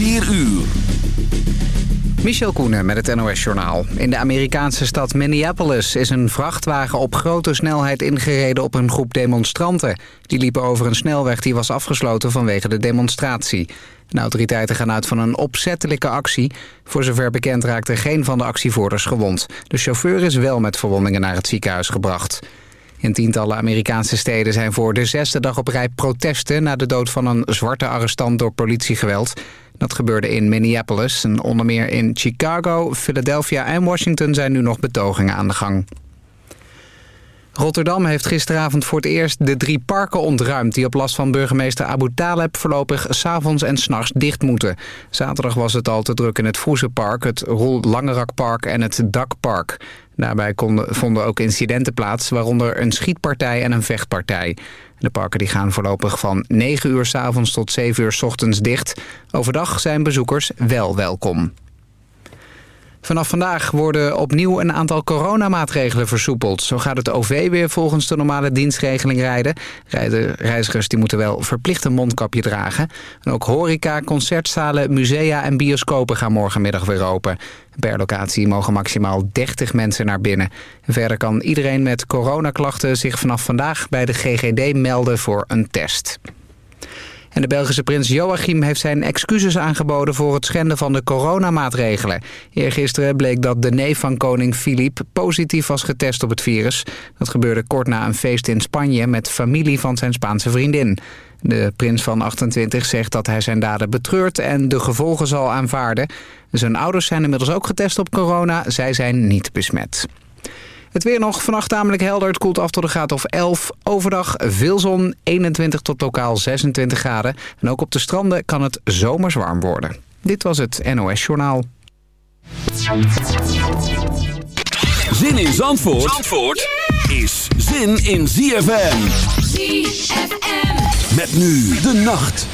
4 uur. Michel Koenen met het NOS-journaal. In de Amerikaanse stad Minneapolis is een vrachtwagen op grote snelheid ingereden op een groep demonstranten. Die liepen over een snelweg die was afgesloten vanwege de demonstratie. De autoriteiten gaan uit van een opzettelijke actie. Voor zover bekend raakte geen van de actievoerders gewond. De chauffeur is wel met verwondingen naar het ziekenhuis gebracht. In tientallen Amerikaanse steden zijn voor de zesde dag op rij protesten... na de dood van een zwarte arrestant door politiegeweld. Dat gebeurde in Minneapolis en onder meer in Chicago, Philadelphia en Washington... zijn nu nog betogingen aan de gang. Rotterdam heeft gisteravond voor het eerst de drie parken ontruimd... die op last van burgemeester Abu Taleb voorlopig s'avonds en s'nachts dicht moeten. Zaterdag was het al te druk in het Vroesenpark, het Roel Langerakpark en het Dakpark. Daarbij konden, vonden ook incidenten plaats, waaronder een schietpartij en een vechtpartij. De parken die gaan voorlopig van 9 uur s avonds tot 7 uur s ochtends dicht. Overdag zijn bezoekers wel welkom. Vanaf vandaag worden opnieuw een aantal coronamaatregelen versoepeld. Zo gaat het OV weer volgens de normale dienstregeling rijden. Reizigers die moeten wel verplicht een mondkapje dragen. En ook horeca, concertzalen, musea en bioscopen gaan morgenmiddag weer open. Per locatie mogen maximaal 30 mensen naar binnen. Verder kan iedereen met coronaklachten zich vanaf vandaag bij de GGD melden voor een test. En de Belgische prins Joachim heeft zijn excuses aangeboden voor het schenden van de coronamaatregelen. Eergisteren bleek dat de neef van koning Filip positief was getest op het virus. Dat gebeurde kort na een feest in Spanje met familie van zijn Spaanse vriendin. De prins van 28 zegt dat hij zijn daden betreurt en de gevolgen zal aanvaarden. Zijn ouders zijn inmiddels ook getest op corona. Zij zijn niet besmet. Het weer nog vannacht namelijk helder. Het koelt af tot een graad of 11. Overdag veel zon, 21 tot lokaal 26 graden. En ook op de stranden kan het zomers warm worden. Dit was het NOS Journaal. Zin in Zandvoort, Zandvoort is zin in ZFM. ZFM. Met nu de nacht.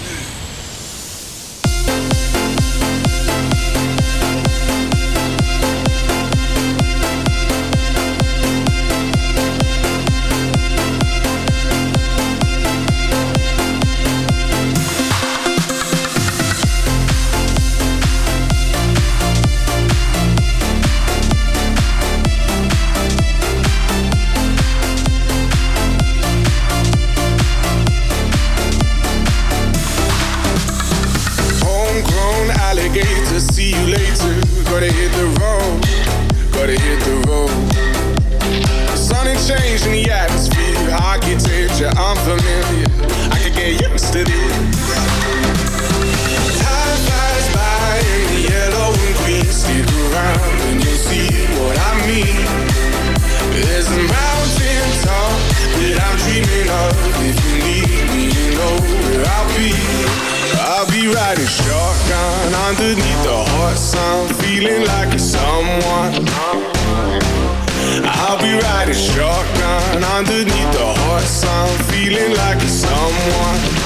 in the atmosphere. Architecture unfamiliar. I could get used to this. Time flies by in the yellow and green. Stick around and you'll see what I mean. There's a mountain top that I'm dreaming of. If you need me, you know where I'll be. I'll be riding shotgun underneath the hot sun, feeling like a someone. I'll be riding shotgun underneath the hot sun, feeling like someone.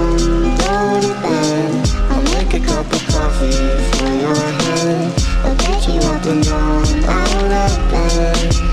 Make a cup of coffee for your head. I'll get you up and down, out of bed.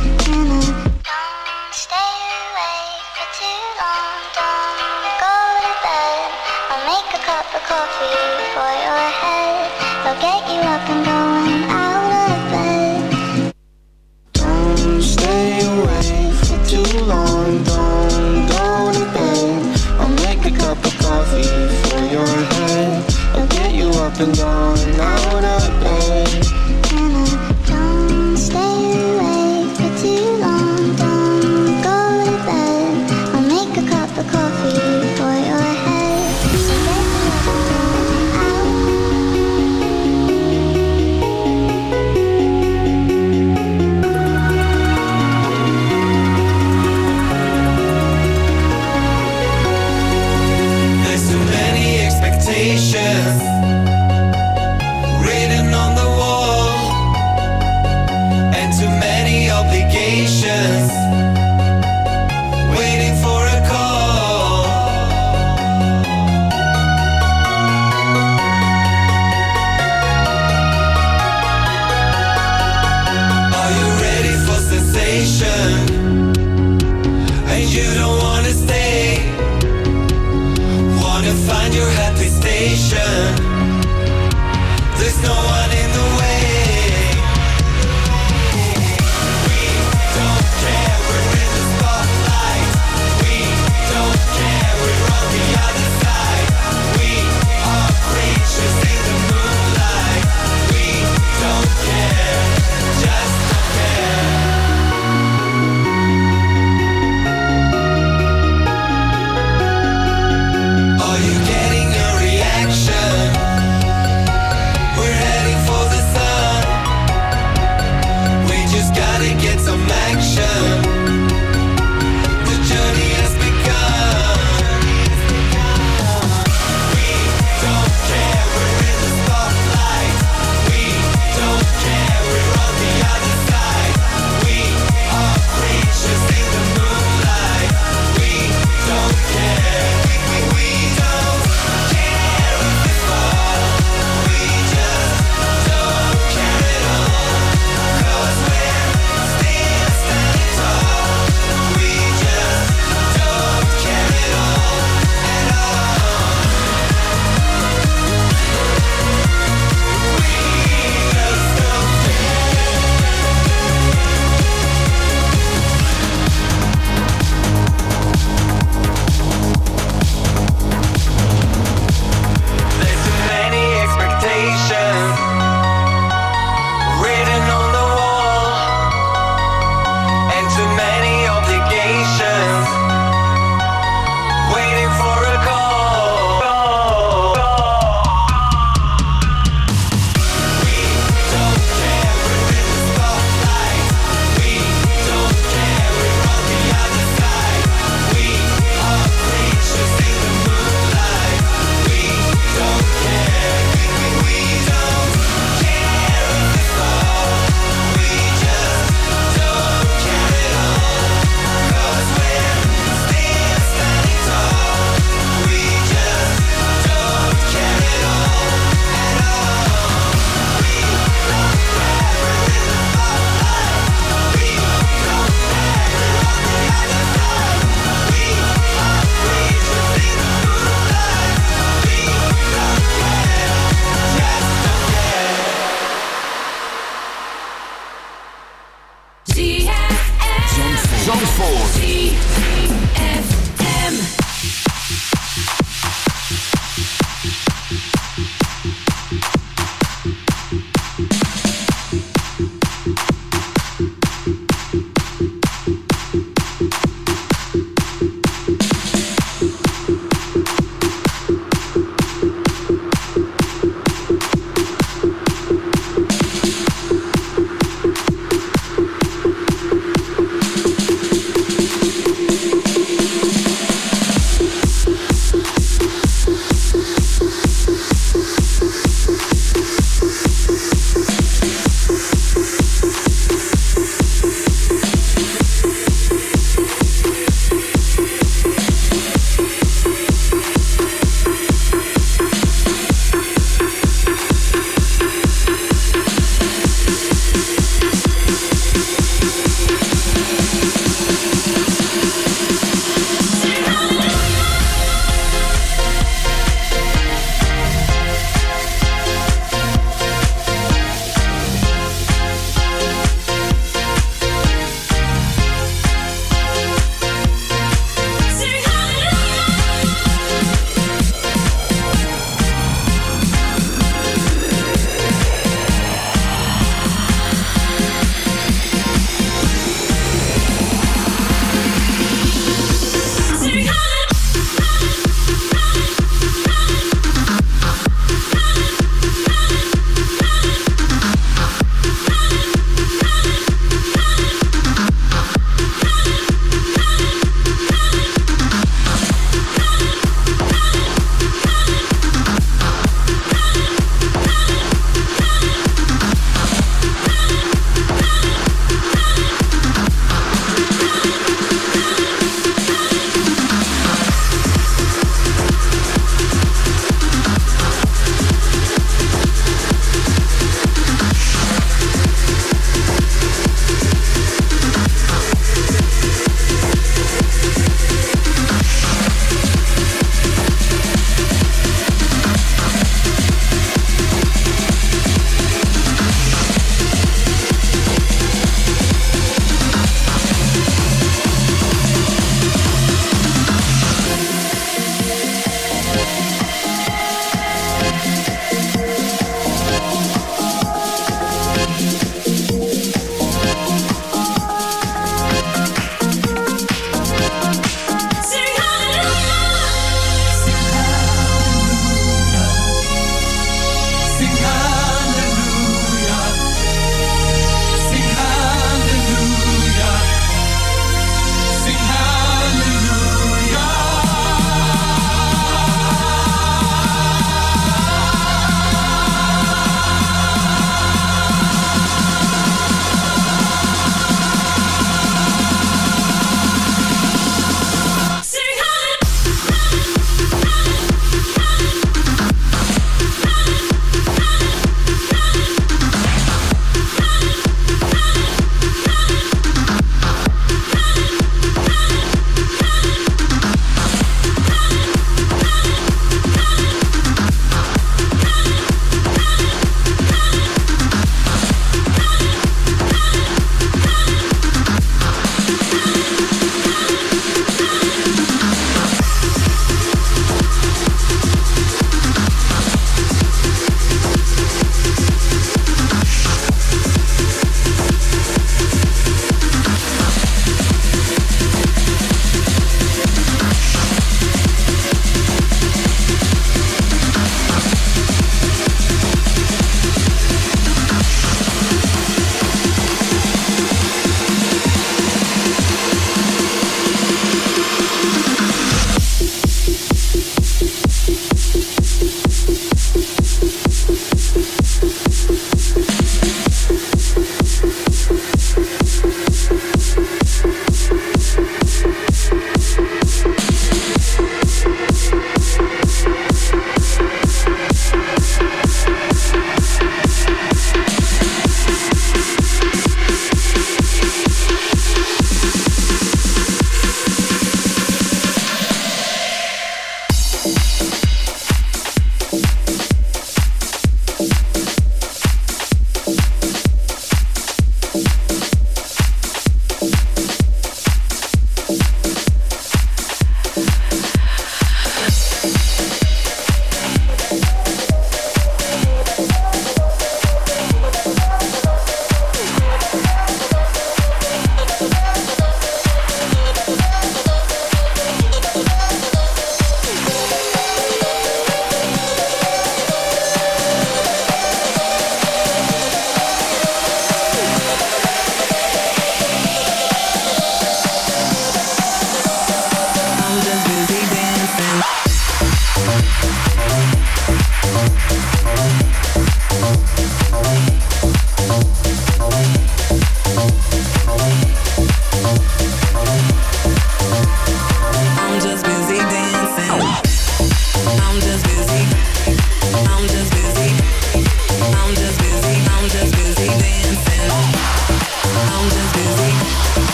patience.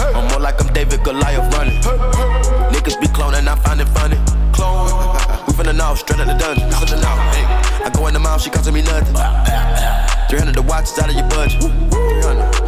I'm more like I'm David Goliath running. Niggas be cloning, I find it funny. Clone. We finna know, straight out the dungeon. I go in the mouth, she costing me nothing. 300 the watch, it's out of your budget. 300.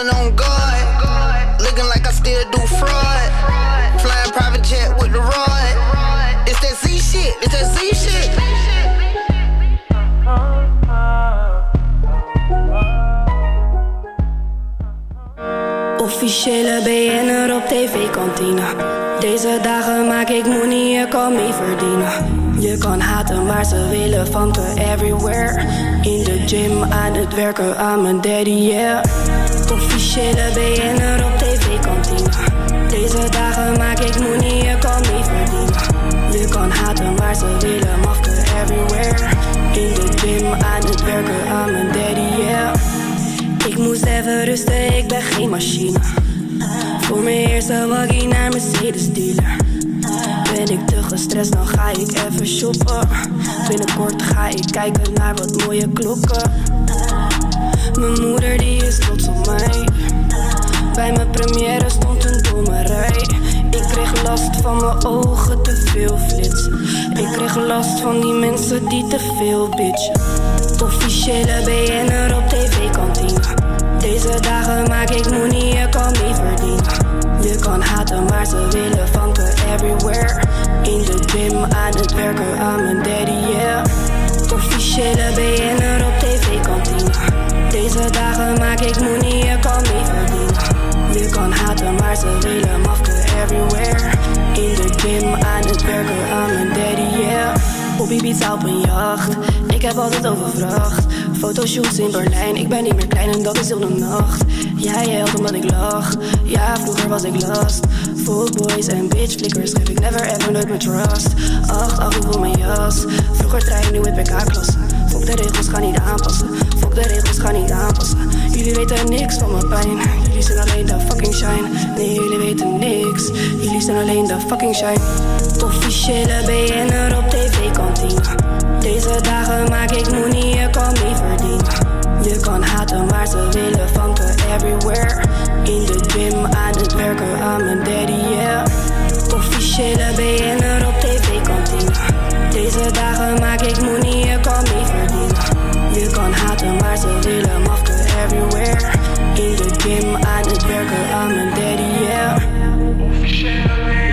On guard. Looking like I still do fraud. Flying private jet with the rod. It's that Z shit, it's that Z shit. Officiële BN'er op tv-kantine. Deze dagen maak ik money, je kan mee verdienen. Je kan haten, maar ze willen vanken everywhere. In de gym, aan het werken, aan mijn daddy, yeah. Officiële BN'er op tv-kantine. Deze dagen maak ik money, je kan mee verdienen. Je kan haten, maar ze willen mafken everywhere. In de gym, aan het werken, aan mijn daddy, yeah. Ik moest even rusten, ik ben geen machine. Voor mijn eerste waggie naar Mercedes dealer. Ben ik te gestrest, dan ga ik even shoppen. Binnenkort ga ik kijken naar wat mooie klokken. Mijn moeder die is trots op mij. Bij mijn première stond een domme rij. Ik kreeg last van mijn ogen, te veel flits. Ik kreeg last van die mensen die te veel bitch. Officiële BN'er op tv-kantine. Deze dagen maak ik money, je kan mee verdienen. Je kan haten, maar ze willen vanken everywhere. In de gym, aan het werken, aan mijn daddy, yeah. Officiële BN'er op tv-kantine. Deze dagen maak ik money, je kan mee verdienen. Je kan haten, maar ze willen mafken everywhere. In de gym, aan het werken, aan mijn daddy, yeah. Op Ibiza op een jacht, ik heb altijd overvracht. Fotoshoots in Berlijn, ik ben niet meer klein en dat is heel de nacht. Jij helpt omdat ik lach, ja vroeger was ik last. Full boys en bitch flickers geef ik never ever nooit mijn trust. Af en voor mijn jas, vroeger trein, nu in PK-klasse. Fok de regels, ga niet aanpassen. Fok de regels, ga niet aanpassen. Jullie weten niks van mijn pijn. Jullie zijn alleen de fucking shine. Nee, jullie weten niks. Jullie zijn alleen de fucking shine. Officiële BN'er op tv-kantine. Deze dagen maak ik money, je kan mee verdienen. Je kan haten, maar ze willen vanken everywhere. In de gym, aan het werken, aan mijn daddy, yeah. Officiële BN'er op tv-kantine. Deze dagen maak ik money, je kan mee verdienen. Je kan haten, maar ze willen mafken everywhere. In de gym, aan het werken, aan mijn daddy, yeah. Het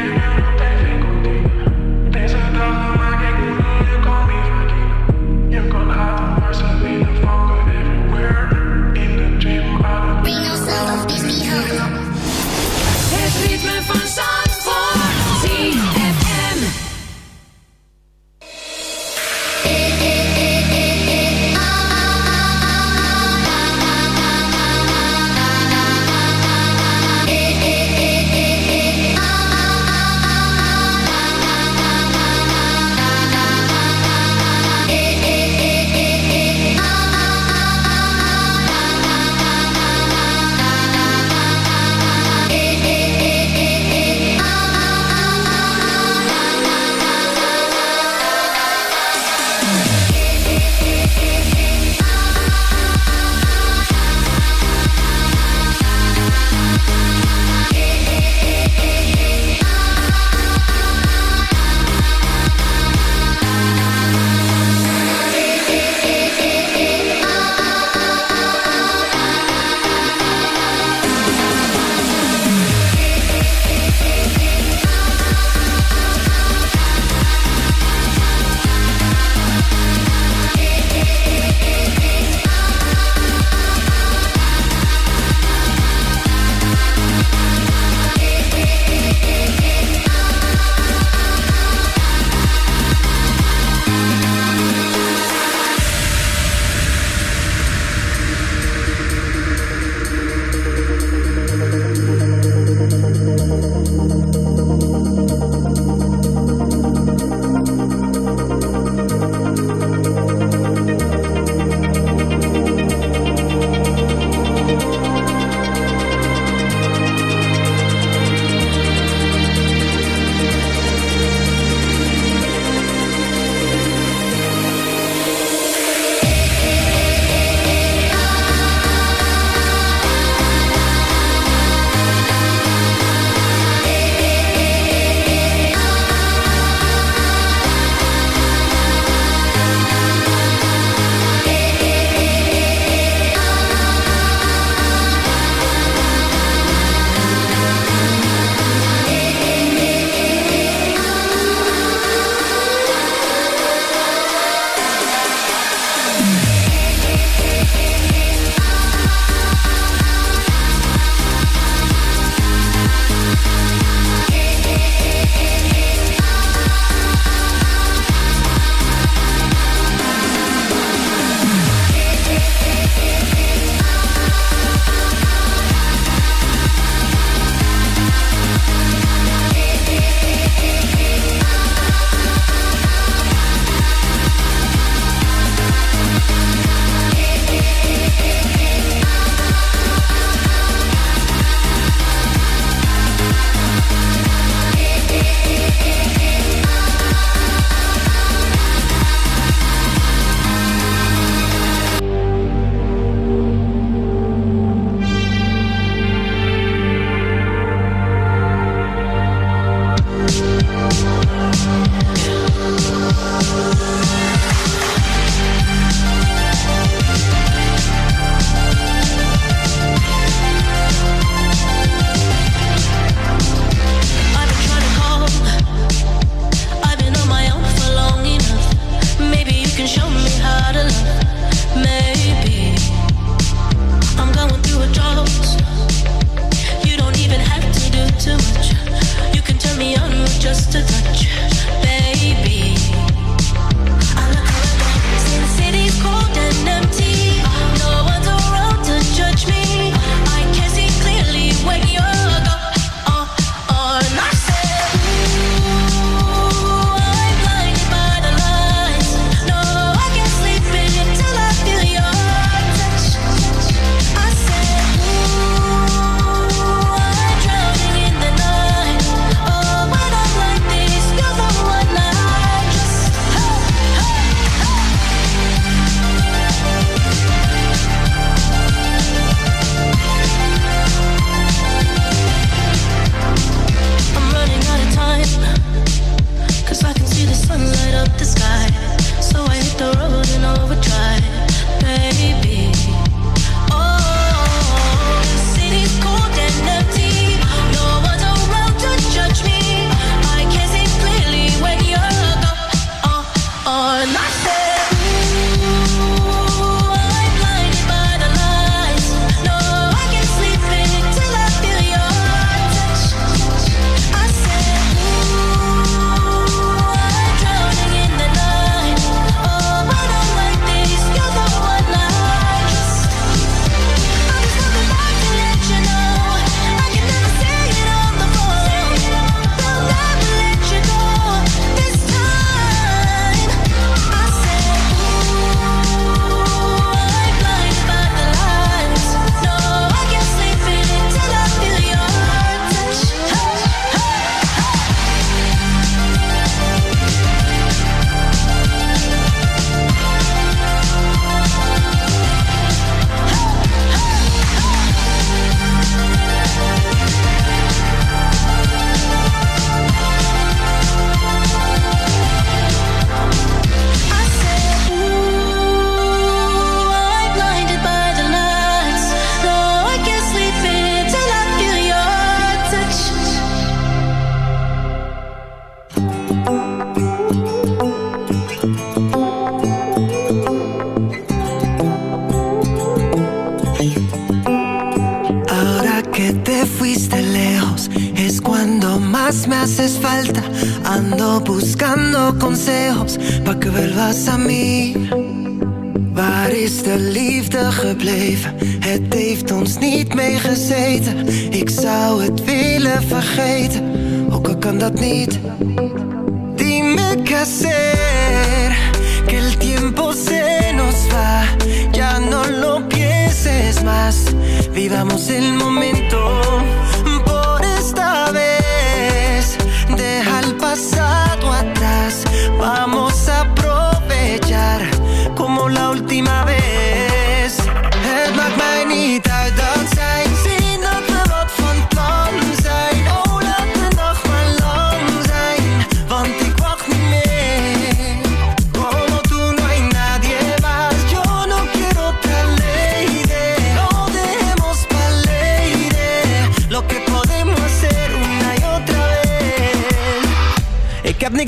vivamos el momento.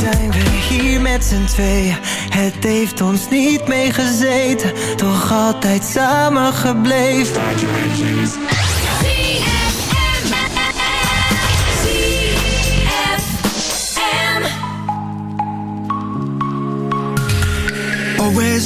zijn we hier met z'n tweeën. Het heeft ons niet meegezeten, toch altijd samen gebleven.